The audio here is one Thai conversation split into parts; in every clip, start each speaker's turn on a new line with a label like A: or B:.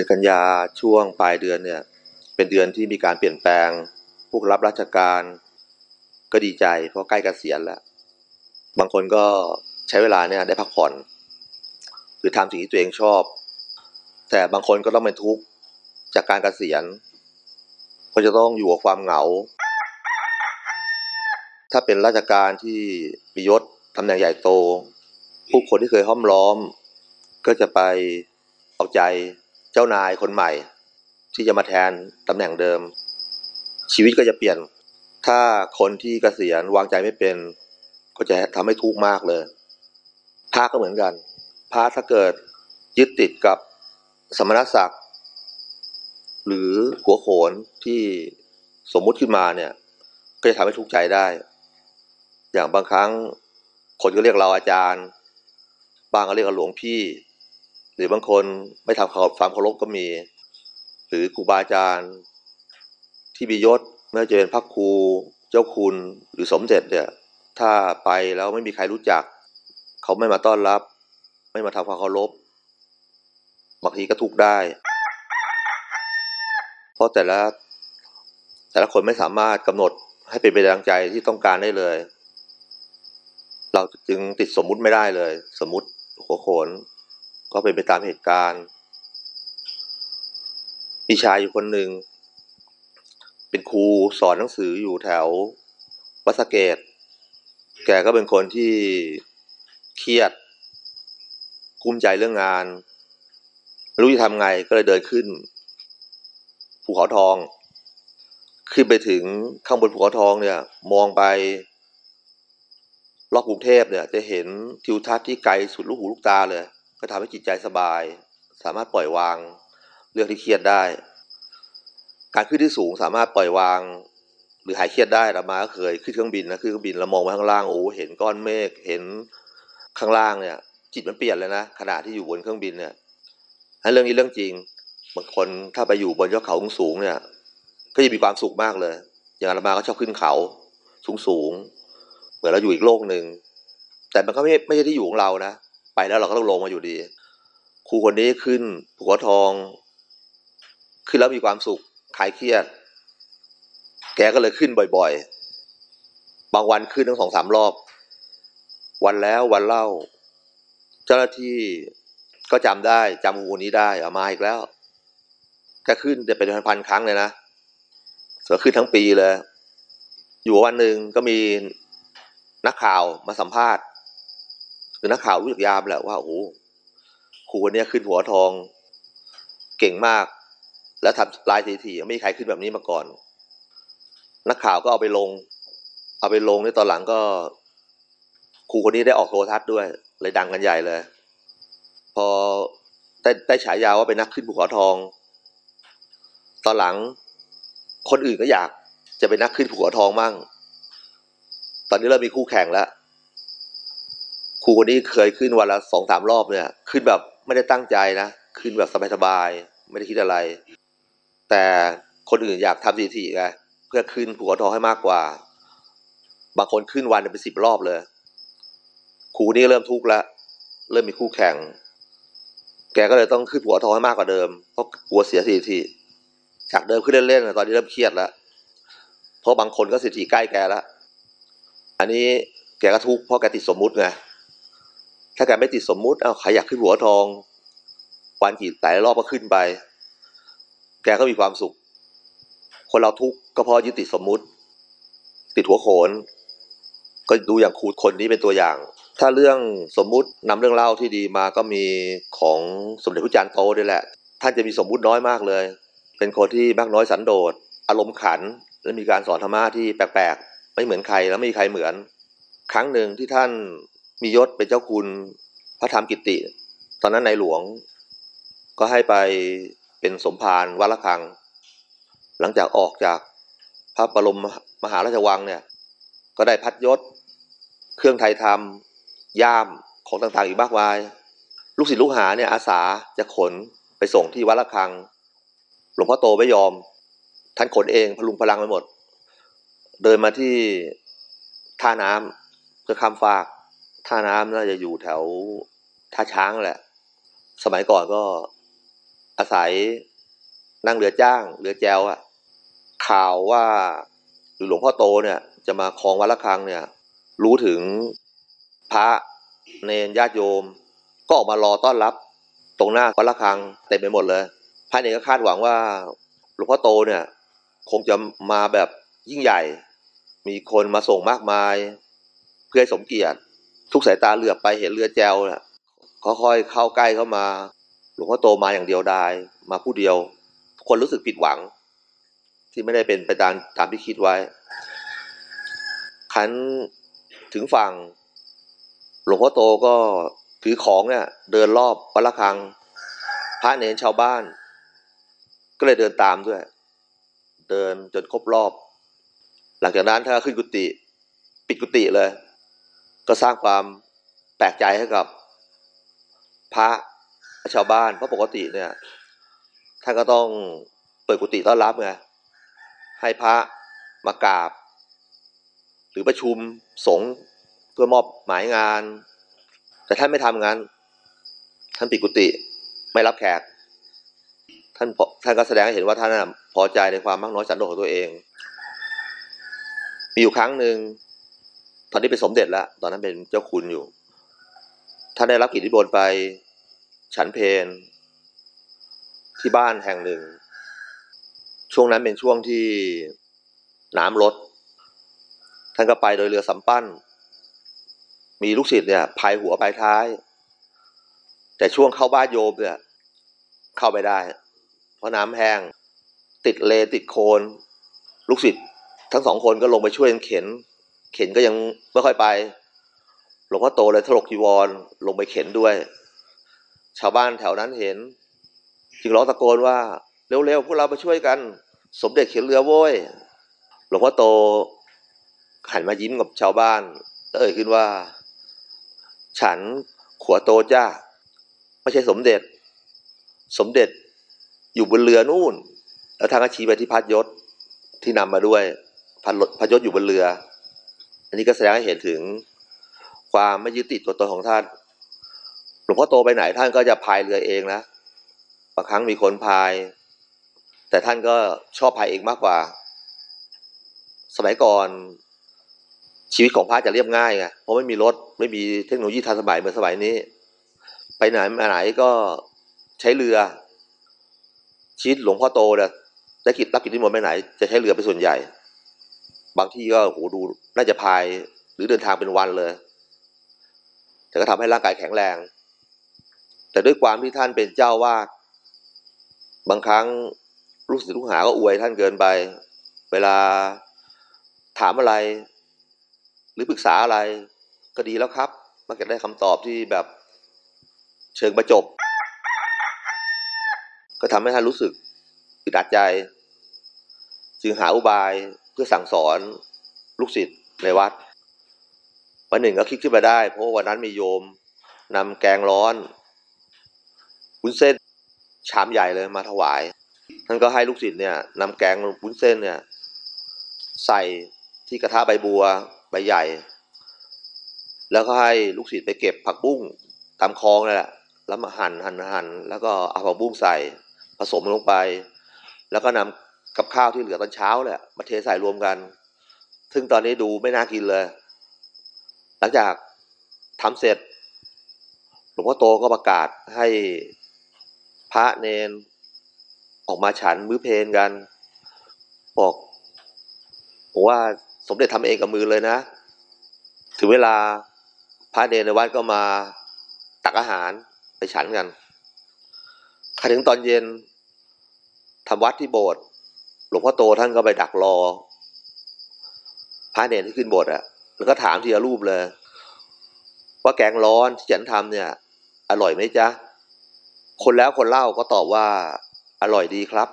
A: เดือนกันยาช่วงปลายเดือนเนี่ยเป็นเดือนที่มีการเปลี่ยนแปลงพวกรับราชการก็ดีใจ เพราะใกล้เกษียณแล้ว บางคนก็ใช้เวลาเนี่ยได้พักผ่อน หรือทำสิ่งที่ตัวเองชอบ แต่บางคนก็ต้องเป็นทุกข์จากการเกษียณเพราจะต้องอยู่กับความเหงา ถ้าเป็นราชการที่มียศตำแหน่งใหญ่โต ผู้คนที่เคยห้อมล้อม ก็จะไปเอาใจ เจ้านายคนใหม่ ที่จะมาแทนตำแหน่งเดิม ชีวิตก็จะเปลี่ยน ถ้าคนที่เกษียณวางใจไม่เป็น ก็จะทำให้ทุกข์มากเลยพระก็เหมือนกันพระถ้าเกิดยึดติดกับสมณศักดิ์หรือหัวโขนที่สมมุติขึ้นมาเนี่ย ก็จะทำให้ทุกข์ใจได้ อย่างบางครั้งคนก็เรียกเราอาจารย์ บางก็เรียกเราหลวงพี่ หรือบางคนไม่ทำความเคารพก็มี หรือครูบาอาจารย์ ที่มียศไม่ว่าจะเป็นพระครูเจ้าคุณหรือสมเด็จเนี่ย ถ้าไปแล้วไม่มีใครรู้จัก เขาไม่มาต้อนรับ ไม่มาทำความเคารพบางทีก็ทุกได้ เพราะแต่ละแต่ละคนไม่สามารถกำหนดให้เป็นไปดังใจที่ต้องการได้เลย เราจึงติดสมมุติไม่ได้เลย สมมุติหัวโขน ก็เป็นไปตามเหตุการณ์มีชายอยู่คนหนึ่ง เป็นครูสอนหนังสืออยู่แถววัดสเกต แกก็เป็นคนที่เครียดกุ้มใจเรื่องงานไม่รู้จะทำไงก็เลยเดินขึ้น ภูเขาทอง ขึ้นไปถึงข้างบนภูเขาทองเนี่ย มองไป รอบกรุงเทพเนี่ย จะเห็นทิวทัศน์ที่ไกลสุดลูกหูลูกตาเลย ก็ทำให้จิตใจสบาย สามารถปล่อยวางเรื่องที่เครียดได้ การขึ้นที่สูงสามารถปล่อยวาง หรือหายเครียดได้เรามาก็เคยขึ้นเครื่องบินนะขึ้นเครื่องบินแล้วมองไปข้างล่างโอ้เห็นก้อนเมฆเห็นข้างล่างเนี่ย จิตมันเปลี่ยนเลยนะขณะที่อยู่บนเครื่องบินเนี่ยเรื่องนี้เรื่องจริงบางคนถ้าไปอยู่บนยอดเขาสูงเนี่ย ก็จะมีความสุขมากเลย อย่างอามาก็ชอบขึ้นเขาสูงสูงเหมือนเราอยู่อีกโลกหนึ่งแต่มันก็ไม่ไม่ใช่ที่อยู่ของเรานะ ไปแล้วเราก็ต้องลงมาอยู่ดี ครูคนนี้ขึ้นภูเขาทอง ขึ้นแล้วมีความสุขคลายเครียด แกก็เลยขึ้นบ่อยๆ บางวันขึ้นทั้งสองสามรอบ วันแล้ววันเล่า เจ้าหน้าที่ก็จำได้จำครูคนนี้ได้เอามาอีกแล้วแกขึ้นจะเป็นพันๆครั้งเลยนะเสือขึ้นทั้งปีเลย อยู่วันหนึ่งก็มีนักข่าวมาสัมภาษณ์ คือนักข่าวรู้จักยามแหละว่าโอ้โหครูคนนี้ขึ้นหัวทอง เก่งมาก แล้วทำลายสีถีไม่มีใครขึ้นแบบนี้มาก่อน นักข่าวก็เอาไปลง เอาไปลงในตอนหลังก็ครูคนนี้ได้ออกโทรทัศน์ด้วย เลยดังกันใหญ่เลย พอได้ได้ฉายาว่าเป็นนักขึ้นภูเขาทอง ตอนหลัง คนอื่นก็อยากจะเป็นนักขึ้นภูเขาทองมั่ง ตอนนี้เริ่มมีคู่แข่งแล้ว ครูคนนี้เคยขึ้นวันละสองสามรอบเนี่ย ขึ้นแบบไม่ได้ตั้งใจนะ ขึ้นแบบสบายๆไม่ได้คิดอะไร แต่คนอื่นอยากทำสีถีไงเพื่อขึ้นภูเขาทองให้มากกว่า บางคนขึ้นวันเป็นสิบรอบเลยครูนี้เริ่มทุกข์แล้วเริ่มมีคู่แข่ง แกก็เลยต้องขึ้นภูเขาทองให้มากกว่าเดิมเพราะกลัวเสียสีถีจากเดิมขึ้นเล่นๆตอนนี้เริ่มเครียดแล้วเพราะบางคนก็สีถีใกล้แกแล้วอันนี้แกก็ทุกข์เพราะแกติดสมมุติไง ถ้าแกไม่ติดสมมุติเอาใครอยากขึ้นหัวทอง วันกี่หลายรอบก็ขึ้นไป แกก็มีความสุข คนเราทุกข์ก็เพราะยึดติดสมมุติ ติดหัวโขน ก็ดูอย่างครูคนนี้เป็นตัวอย่าง ถ้าเรื่องสมมุตินำเรื่องเล่าที่ดีมาก็มีของสมเด็จพระจารย์โตด้วยแหละ ท่านจะมีสมมุติน้อยมากเลย เป็นคนที่มากน้อยสันโดษ อารมณ์ขัน และมีการสอนธรรมะที่แปลกๆ ไม่เหมือนใครแล้วไม่มีใครเหมือน ครั้งหนึ่งที่ท่าน มียศเป็นเจ้าคุณพระธรรมกิติ ตอนนั้นในหลวงก็ให้ไปเป็นสมภารวัดละคัง หลังจากออกจากพระบรมมหาราชวังเนี่ย ก็ได้พัดยศ เครื่องไทยธรรมย่ามของต่างๆอีกมากมาย ลูกศิษย์ลูกหาเนี่ยอาสาจะขนไปส่งที่วัดละคัง หลวงพ่อโตไม่ยอม ท่านขนเองพลุงพลังไปหมด เดินมาที่ท่าน้ำเพื่อข้ามฟาก ท่าน้ำน่าจะอยู่แถวท่าช้างแหละ สมัยก่อนก็อาศัยนั่งเรือจ้าง เรือแจวอะข่าวว่าหลวงพ่อโตเนี่ย จะมาคลองวัดละคังเนี่ย รู้ถึงพระเนรญาติโยม ก็ออกมารอต้อนรับ ตรงหน้าวัดละคังเต็มไปหมดเลยพระเนรก็คาดหวังว่า หลวงพ่อโตเนี่ย คงจะมาแบบยิ่งใหญ่ มีคนมาส่งมากมาย เพื่อสมเกียรติ ทุกสายตาเหลือบไปเห็นเรือแจวเนี่ยค่อยๆเข้าใกล้เข้ามา หลวงพ่อโตมาอย่างเดียวดายมาผู้เดียวทุกคนรู้สึกผิดหวัง ที่ไม่ได้เป็นไปตามตามที่คิดไว้คันถึงฝั่ง หลวงพ่อโตก็ถือของเนี่ย เดินรอบวัดละคัง พระเนรชาวบ้าน ก็เลยเดินตามด้วย เดินจนครบรอบ หลังจากนั้นถ้าขึ้นกุฏิปิดกุฏิเลย ก็สร้างความแปลกใจให้กับพระชาวบ้าน เพราะปกติเนี่ยท่านก็ต้องเปิดกุฏิต้อนรับไงให้พระมากราบ หรือประชุมสงฆ์เพื่อมอบหมายงาน แต่ท่านไม่ทำงานท่านปิดกุฏิไม่รับแขก ท่านท่านก็แสดงให้เห็นว่าท่านพอใจในความมากน้อยสันโดษของตัวเอง มีอยู่ครั้งหนึ่ง ตอนนี้เป็นสมเด็จแล้ว ตอนนั้นเป็นเจ้าคุณอยู่ ท่านได้รับกิจนิมนต์ไป ฉันเพนที่บ้านแห่งหนึ่ง ช่วงนั้นเป็นช่วงที่น้ำลด ท่านก็ไปโดยเรือสำปั้น มีลูกศิษย์เนี่ยพายหัวพายท้าย แต่ช่วงเข้าบ้านโยมเนี่ย เข้าไปได้ เพราะน้ำแห้ง ติดเลติดโคลนลูกศิษย์ทั้งสองคนก็ลงไปช่วยกันเข็น เข็นก็ยังไม่ค่อยไป หลวงพ่อโตเลยถลกจีวรลงไปเข็นด้วย ชาวบ้านแถวนั้นเห็น จึงร้องตะโกนว่า เร็วๆพวกเราไปช่วยกัน สมเด็จเข็นเรือโว้ย หลวงพ่อโตหันมายิ้มกับชาวบ้านแล้วเอ่ยขึ้นว่า ฉันขัวโตจ้าไม่ใช่สมเด็จ สมเด็จอยู่บนเรือนู่น แล้วทางก็ชี้ไปที่พัดยศที่นำมาด้วยพัดรถพัดยศอยู่บนเรือ อันนี้ก็แสดงให้เห็นถึงความไม่ยึดติดตัวตนของท่าน หลวงพ่อโตไปไหนท่านก็จะพายเรือเองนะบางครั้งมีคนพาย แต่ท่านก็ชอบพายเองมากกว่า สมัยก่อนชีวิตของพระจะเรียบง่ายไงเพราะไม่มีรถไม่มีเทคโนโลยีทันสมัยเหมือนสมัยนี้ ไปไหนมาไหนก็ใช้เรือ ชีวิตหลวงพ่อโตเนี่ยได้กิจรับกิจนิมนต์ไปไหน จะใช้เรือเป็นส่วนใหญ่ บางที่ก็โหดูน่าจะพายหรือเดินทางเป็นวันเลย แต่ก็ทำให้ร่างกายแข็งแรง แต่ด้วยความที่ท่านเป็นเจ้าวาดบางครั้งลูกศิษย์ลูกหาก็อวยท่านเกินไป เวลาถามอะไร หรือปรึกษาอะไร ก็ดีแล้วครับมักจะได้คำตอบที่แบบเชิงประจบ ก็ทำให้ท่านรู้สึกอึดอัดใจ จึงหาอุบายเพื่อสั่งสอนลูกศิษย์ในวัด วันหนึ่งก็คิดขึ้นมาได้ เพราะวันนั้นมีโยมนำแกงร้อนวุ้นเส้นชามใหญ่เลยมาถวาย ท่านก็ให้ลูกศิษย์เนี่ยนำแกงวุ้นเส้นเนี่ย ใส่ที่กระทะใบบัวใบใหญ่ แล้วก็ให้ลูกศิษย์ไปเก็บผักบุ้งตามคลองนั่นแหละแล้วมาหั่นหั่นหั่นแล้วก็เอาผักบุ้งใส่ผสมลงไป แล้วก็นำ กับข้าวที่เหลือตอนเช้าแหละมาเทใส่รวมกัน ซึ่งตอนนี้ดูไม่น่ากินเลย หลังจากทำเสร็จ หลวงพ่อโตก็ประกาศให้พระเนน ออกมาฉันมื้อเพนกัน บอกผมว่าสมเด็จทำเองกับมือเลยนะ ถึงเวลาพระเนนในวัดก็มาตักอาหารไปฉันกันขถึงตอนเย็นทำวัดที่โบสถ์ หลวงพ่อโตท่านก็ไปดักรอพระเนนที่ขึ้นบสถ์อะแล้วก็ถามทีละรูปเลย ว่าแกงร้อนที่ฉันทำเนี่ย อร่อยไหมจ๊ะ คนแล้วคนเล่าก็ตอบว่า อร่อยดีครับ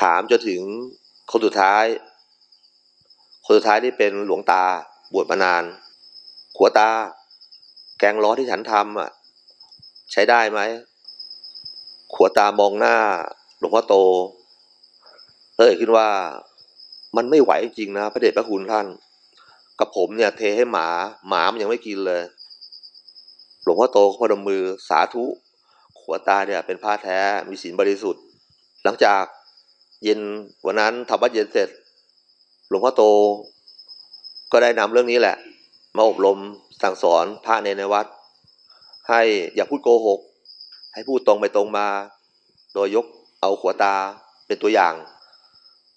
A: ถามจนถึงคนสุดท้าย คนสุดท้ายนี่เป็นหลวงตาบวชมานาน ขัวตา แกงร้อนที่ฉันทำอะ ใช้ได้ไหมขัวตามองหน้า หลวงพ่อโต เอ่ยขึ้นว่ามันไม่ไหวจริงนะพระเดชพระคุณท่าน กับผมเนี่ย เทให้หมา หมามันยังไม่กินเลย หลวงพ่อโตก็พนมมือสาธุคหัวตาเนี่ย เป็นผ้าแท้มีศีลบริสุทธิ์ หลังจากเย็นวันนั้นทำวัดเย็นเสร็จ หลวงพ่อโต ก็ได้นำเรื่องนี้แหละ มาอบรมสั่งสอนพระในในวัด ให้อย่าพูดโกหก ให้พูดตรงไปตรงมา โดยยกเอาขัวตาเป็นตัวอย่าง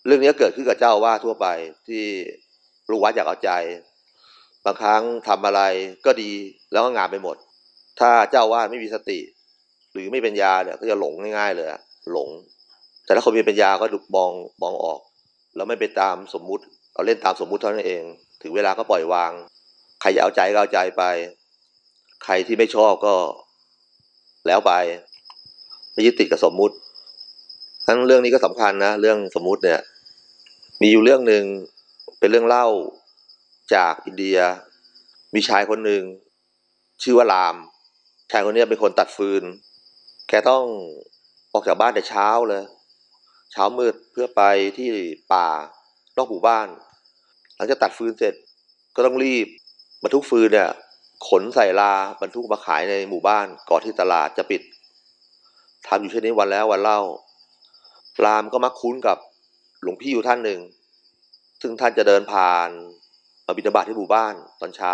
A: เรื่องนี้เกิดขึ้นกับเจ้าว่าทั่วไปที่ลูกวัดอยากเอาใจ บางครั้งทำอะไรก็ดีแล้วก็งานไปหมด ถ้าเจ้าว่าไม่มีสติ หรือไม่เป็นยาเนี่ยก็จะหลงง่ายๆเลยหลง แต่ถ้าคนมีปัญญาก็ดูมองมองออก แล้วไม่ไปตามสมมุติ เอาเล่นตามสมมุติเท่านั้นเอง ถึงเวลาก็ปล่อยวาง ใครจะเอาใจก็เอาใจไป ใครที่ไม่ชอบก็แล้วไปไม่ยึดติดกับสมมุติทั้งเรื่องนี้ก็สำคัญนะ เรื่องสมมุติเนี่ย มีอยู่เรื่องหนึ่งเป็นเรื่องเล่าจากอินเดีย มีชายคนหนึ่งชื่อว่าราม ชายคนนี้เป็นคนตัดฟืน แกต้องออกจากบ้านแต่เช้าเลย เช้ามืดเพื่อไปที่ป่านอกหมู่บ้าน หลังจากตัดฟืนเสร็จก็ต้องรีบบรรทุกฟืนเนี่ยขนใส่ลาบรรทุกมาขายในหมู่บ้านก่อนที่ตลาดจะปิดทำอยู่เช่นนี้วันแล้ววันเล่า รามก็มักคุ้นกับ หลวงพี่อยู่ท่านหนึ่ง ซึ่งท่านจะเดินผ่านมาบิณฑบาตที่หมู่บ้านตอนเช้า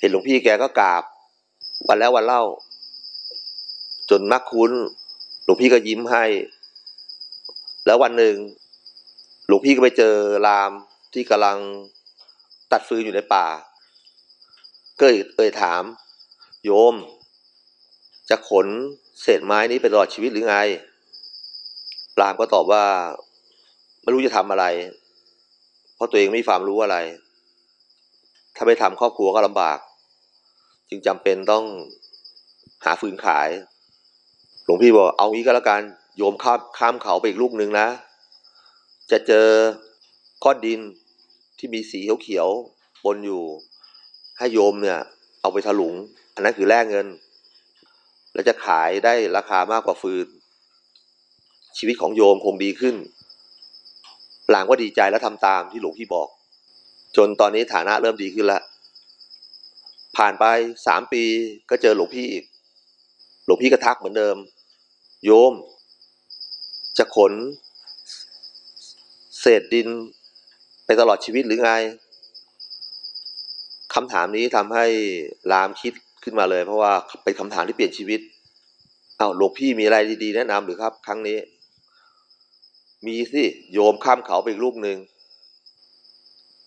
A: เห็นหลวงพี่แกก็กราบ วันแล้ววันเล่า จนมักคุ้น หลวงพี่ก็ยิ้มให้ แล้ววันหนึ่ง หลวงพี่ก็ไปเจอรามที่กำลังตัดฟืนอยู่ในป่า ก็เอ่ยถาม โยม จะขนเศษไม้นี้ไปตลอดชีวิตหรือไงรามก็ตอบว่า ไม่รู้จะทำอะไร เพราะตัวเองไม่มีความรู้อะไร ถ้าไปทำครอบครัวก็ลำบาก จึงจำเป็นต้องหาฟืนขาย หลวงพี่บอกเอางี้ก็แล้วกันโยมข้ามข้ามเขาไปอีกลูกหนึ่งนะ จะเจอก้อนดินที่มีสีเขียวๆปนอยู่ ให้โยมเนี่ย เอาไปถลุง อันนั้นคือแลกเงิน แล้วจะขายได้ราคามากกว่าฟืน ชีวิตของโยมคงดีขึ้น หลางก็ดีใจแล้วทำตามที่หลวงพี่บอก จนตอนนี้ฐานะเริ่มดีขึ้นล้วผ่านไปสามปีก็เจอหลวงพี่อีก หลวงพี่ก็ทักเหมือนเดิม โยม จะขน เศษดินไปตลอดชีวิตหรือไงคำถามนี้ทำให้รามคิดขึ้นมาเลย เพราะว่าเป็นคำถามที่เปลี่ยนชีวิตอ้าวหลวงพี่มีอะไรดีๆ แนะนำหรือครับ ครั้งนี้ มีสิโยมข้ามเขาไปอีกลูกหนึ่ง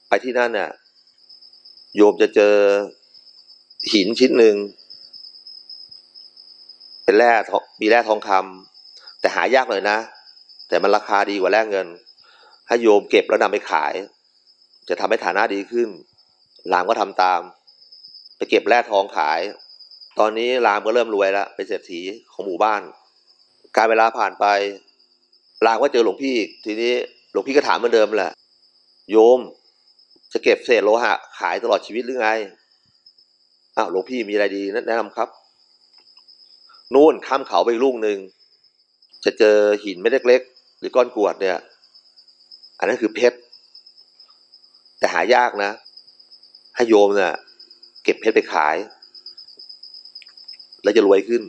A: ไปที่นั่นเนี่ยโยมจะเจอหินชิ้นหนึ่งเป็นแร่ทองมีแร่ทองคำแต่หายากหน่อยนะ แต่มันราคาดีกว่าแร่เงินให้โยมเก็บแล้วนำไปขาย จะทำให้ฐานะดีขึ้น รามก็ทำตาม ไปเก็บแร่ทองขาย ตอนนี้รามก็เริ่มรวยแล้วเป็นเศรษฐีของหมู่บ้าน การเวลาผ่านไป รามก็เจอหลวงพี่ ทีนี้หลวงพี่ก็ถามเหมือนเดิมแหละ โยม จะเก็บเศษโลหะขายตลอดชีวิตหรือไงอ้าวหลวงพี่มีอะไรดีแนะนำครับ นู่นข้ามเขาไปลูกหนึ่งจะเจอหินเม็ดเล็กๆหรือก้อนกรวดเนี่ย อันนั้นคือเพชรแต่หายากนะ ให้โยมเนี่ยเก็บเพชรไปขาย แล้วจะรวยขึ้น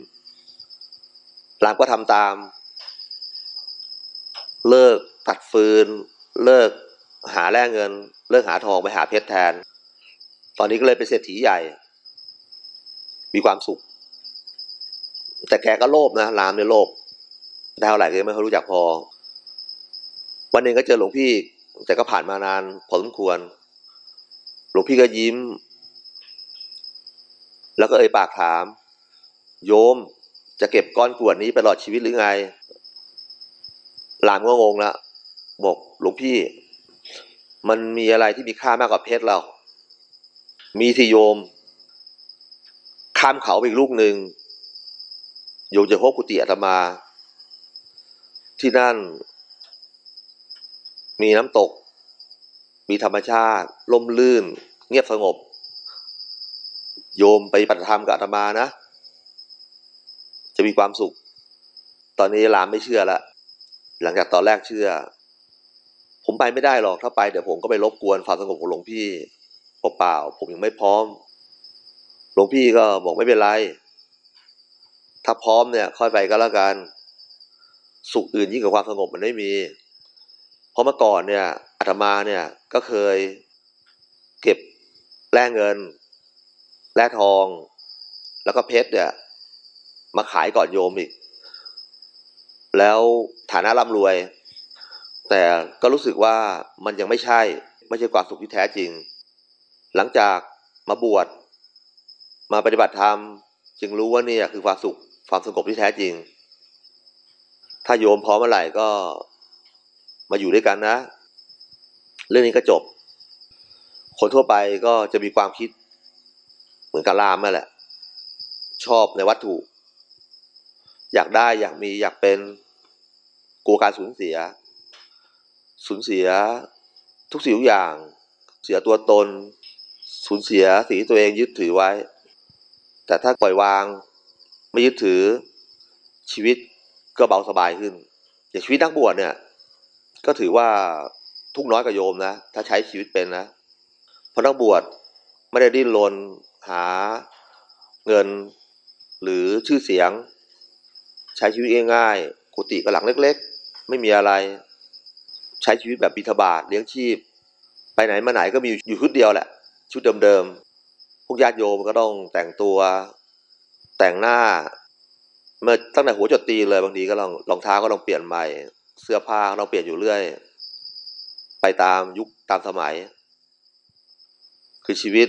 A: รามก็ทำตาม เลิกตัดฟืน เลิกหาแร่เงิน เลิกหาทองไปหาเพชรแทน ตอนนี้ก็เลยเป็นเศรษฐีใหญ่ มีความสุข แต่แกก็โลภนะรามเนี่ยโลภได้เท่าไหร่ก็ไม่เคยรู้จักพอ วันหนึ่งก็เจอหลวงพี่ แต่ก็ผ่านมานานพอสมควร หลวงพี่ก็ยิ้ม แล้วก็เอ่ยปากถาม โยมจะเก็บก้อนกรวดนี้ไปตลอดชีวิตหรือไง รามก็งงละบอกหลวงพี่ มันมีอะไรที่มีค่ามากกว่าเพชรเรา มีสิโยม ข้ามเขาไปอีกลูกหนึ่งโยมจะพบกุฏิอาตมา ที่นั่น มีน้ำตก มีธรรมชาติล่มลื่น เงียบสงบ โยมไปปฏิธรรมกับอาตมานะ จะมีความสุข ตอนนี้หลานไม่เชื่อละ หลังจากตอนแรกเชื่อ ผมไปไม่ได้หรอกถ้าไปเดี๋ยวผมก็ไปรบกวนความสงบของหลวงพี่เปล่าๆผมยังไม่พร้อม หลวงพี่ก็บอกไม่เป็นไร ถ้าพร้อมเนี่ย ค่อยไปก็แล้วกัน สุขอื่นยิ่งกว่าความสงบมันไม่มี เพราะเมื่อก่อนเนี่ยอาตมาเนี่ยก็เคยเก็บแร่เงิน แร่ทอง แล้วก็เพชรเนี่ย มาขายก่อนโยมอีก แล้วฐานะร่ำรวย แต่ก็รู้สึกว่ามันยังไม่ใช่ ไม่ใช่ความสุขที่แท้จริง หลังจากมาบวชมาปฏิบัติธรรม จึงรู้ว่านี่คือความสุขความสงบที่แท้จริง ถ้าโยมพร้อมเมื่อไหร่ก็มาอยู่ด้วยกันนะ เรื่องนี้ก็จบ คนทั่วไปก็จะมีความคิดเหมือนกับรามนั่นแหละ ชอบในวัตถุ อยากได้อยากมีอยากเป็นกลัวการสูญเสีย สูญเสียทุกสิ่งทุกอย่าง เสียตัวตน สูญเสียสิ่งที่ตัวเองยึดถือไว้ แต่ถ้าปล่อยวาง ไม่ยึดถือชีวิตก็เบาสบายขึ้น อย่างชีวิตนักบวชเนี่ย ก็ถือว่าทุกน้อยกว่าโยมนะ ถ้าใช้ชีวิตเป็นนะ เพราะนักบวชไม่ได้ดิ้นรนหาเงินหรือชื่อเสียง ใช้ชีวิตง่ายๆกุฏิก็หลังเล็ก ๆ ไม่มีอะไร ใช้ชีวิตแบบบิทบาทเลี้ยงชีพ ไปไหนมาไหนก็มีอยู่ชุดเดียวแหละ ชุดเดิมๆพวกญาติโยมก็ต้องแต่งตัว แต่งหน้า เมื่อตั้งแต่หัวจดตีเลยบางทีก็ลองรองเท้าก็ลองเปลี่ยนใหม่ เสื้อผ้าเราเปลี่ยนอยู่เรื่อย ไปตามยุคตามสมัย คือชีวิต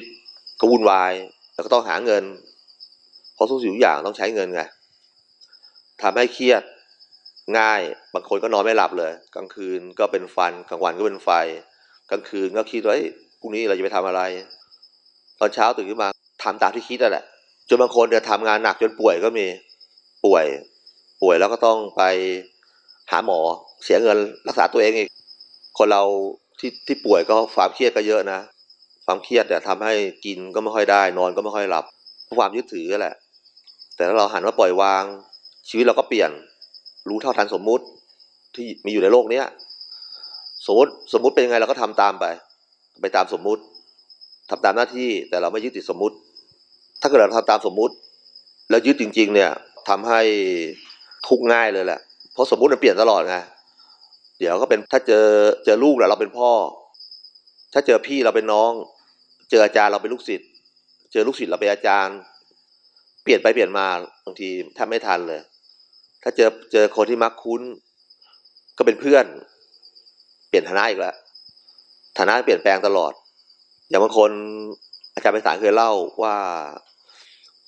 A: ก็วุ่นวาย แล้วก็ต้องหาเงินเพราะทุกสิ่งทุกอย่างต้องใช้เงินไง ทำให้เครียดง่าย บางคนก็นอนไม่หลับเลย กลางคืนก็เป็นฟันกลางวันก็เป็นไฟ กลางคืนก็คิดว่าพรุ่งนี้เราจะไปทำอะไร ตอนเช้าตื่นขึ้นมาทำตามที่คิดนั่นแหละ จนบางคนเนี่ยทำงานหนักจนป่วยก็มีป่วย ป่วยแล้วก็ต้องไปหาหมอเสียเงินรักษาตัวเองอีก คนเราที่ที่ป่วยก็ความเครียดก็เยอะนะ ความเครียดเนี่ยทำให้กินก็ไม่ค่อยได้ นอนก็ไม่ค่อยหลับเพราะความยึดถือแหละ แต่ถ้าเราหันมาปล่อยวาง ชีวิตเราก็เปลี่ยน รู้เท่าทันสมมุติที่มีอยู่ในโลกเนี้ยสมมติสมมติเป็นยังไงเราก็ทำตามไป ไปตามสมมุติทำตามหน้าที่แต่เราไม่ยึดติดสมมุติ ถ้าเกิดเราทำตามสมมุติ แล้วยึดจริง ๆ เนี่ยทำให้ทุกง่ายเลยแหละเพราะสมมุติมันเปลี่ยนตลอดไงเดี๋ยวก็เป็นถ้าเจอเจอลูกเราเป็นพ่อ ถ้าเจอพี่เราเป็นน้อง เจออาจารย์เราเป็นลูกศิษย์เจอลูกศิษย์เราเป็นอาจารย์ เปลี่ยนไปเปลี่ยนมาบางทีแทบไม่ทันเลย ถ้าเจอเจอคนที่มักคุ้น ก็เป็นเพื่อน เปลี่ยนฐานะอีกแล้วฐานะเปลี่ยนแปลงตลอด อย่างบางคนอาจารย์ไปสารเคยเล่าว่า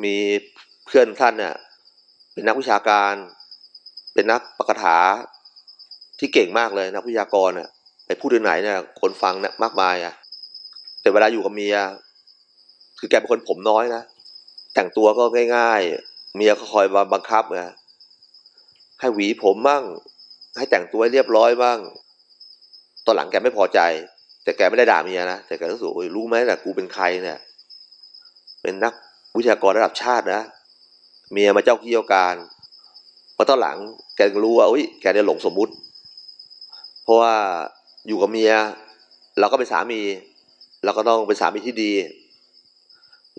A: มีเพื่อนท่านเนี่ยเป็นนักวิชาการ เป็นนักปกถาที่เก่งมากเลยนักวิทยากรเนี่ยไปพูดที่ไหนเนี่ยคนฟังเนี่ยมากมายอะแต่เวลาอยู่กับเมียคือแกเป็นคนผมน้อยนะแต่งตัวก็ง่าย ๆ เมียก็คอยมาบังคับไง ให้หวีผมบ้างให้แต่งตัวเรียบร้อยบ้าง ตอนหลังแกไม่พอใจ แต่แกไม่ได้ด่าเมียนะ แต่แกรู้สึกรู้ไหมแต่กูเป็นใครเนี่ย เป็นนักวิทยากรระดับชาตินะ เมียมาเจ้ากี่ยวการพอตอนหลังแกรู้ว่าอุ้ยแกได้หลงสมมุติ เพราะว่าอยู่กับเมีย เราก็เป็นสามี เราก็ต้องเป็นสามีที่ดี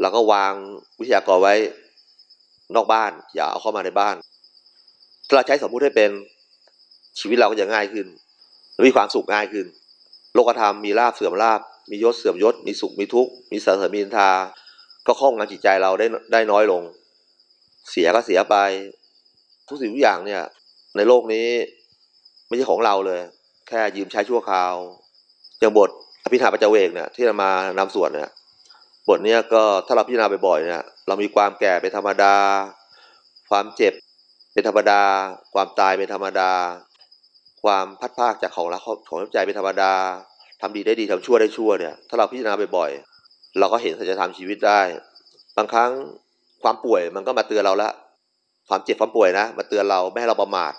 A: เราก็วางวิทยากรไว้นอกบ้าน อย่าเอาเข้ามาในบ้าน ถ้าเราใช้สมมุติให้เป็นชีวิตเราก็จะง่ายขึ้นมีความสุขง่ายขึ้น โลกธรรมมีลาบเสื่อมลาบมียศเสื่อมยศ มีสุขมีทุกข์มีสรรเสริญมีนินทา ก็ครอบงำจิตใจเราได้ได้น้อยลง เสียก็เสียไป ทุกสิ่งทุกอย่างเนี่ย ในโลกนี้ไม่ใช่ของเราเลย แค่ยืมใช้ชั่วคราวอย่างบทอภิธรรมปัจเจเวกเนี่ยที่เรามานำสวดเนี่ยบทเนี้ยก็ถ้าเราพิจารณาบ่อยๆเนี่ยเรามีความแก่เป็นธรรมดา ความเจ็บ เป็นธรรมดา ความตายเป็นธรรมดา ความพัดภาคจากของรักของใจเป็นธรรมดาทำดีได้ดีทำชั่วได้ชั่วเนี่ย ถ้าเราพิจารณาบ่อยๆเราก็เห็นสัจธรรมชีวิตได้ บางครั้งความป่วยมันก็มาเตือนเราละความเจ็บความป่วยนะมาเตือนเราไม่ให้เราประมาท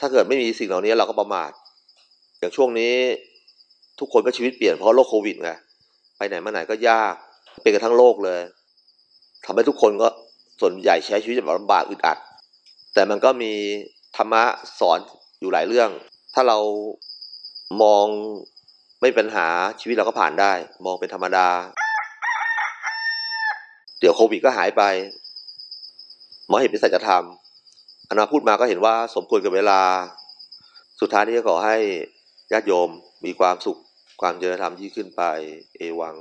A: ถ้าเกิดไม่มีสิ่งเหล่านี้เราก็ประมาท อย่างช่วงนี้ทุกคนก็ชีวิตเปลี่ยนเพราะโรคโควิดไงไปไหนมาไหนก็ยากเป็นกันทั้งโลกเลยทำให้ทุกคนก็ส่วนใหญ่ใช้ชีวิตแบบลำบากอึดอัด แต่มันก็มีธรรมะสอนอยู่หลายเรื่อง ถ้าเรามองไม่เป็นปัญหาชีวิตเราก็ผ่านได้ มองเป็นธรรมดา เดี๋ยวโควิดก็หายไป หมอเห็นเป็นสัจธรรมอาตมาพูดมาก็เห็นว่าสมควรกับเวลา สุดท้ายนี้ก็ขอให้ญาติโยมมีความสุขความเจริญธรรมที่ขึ้นไป เอวัง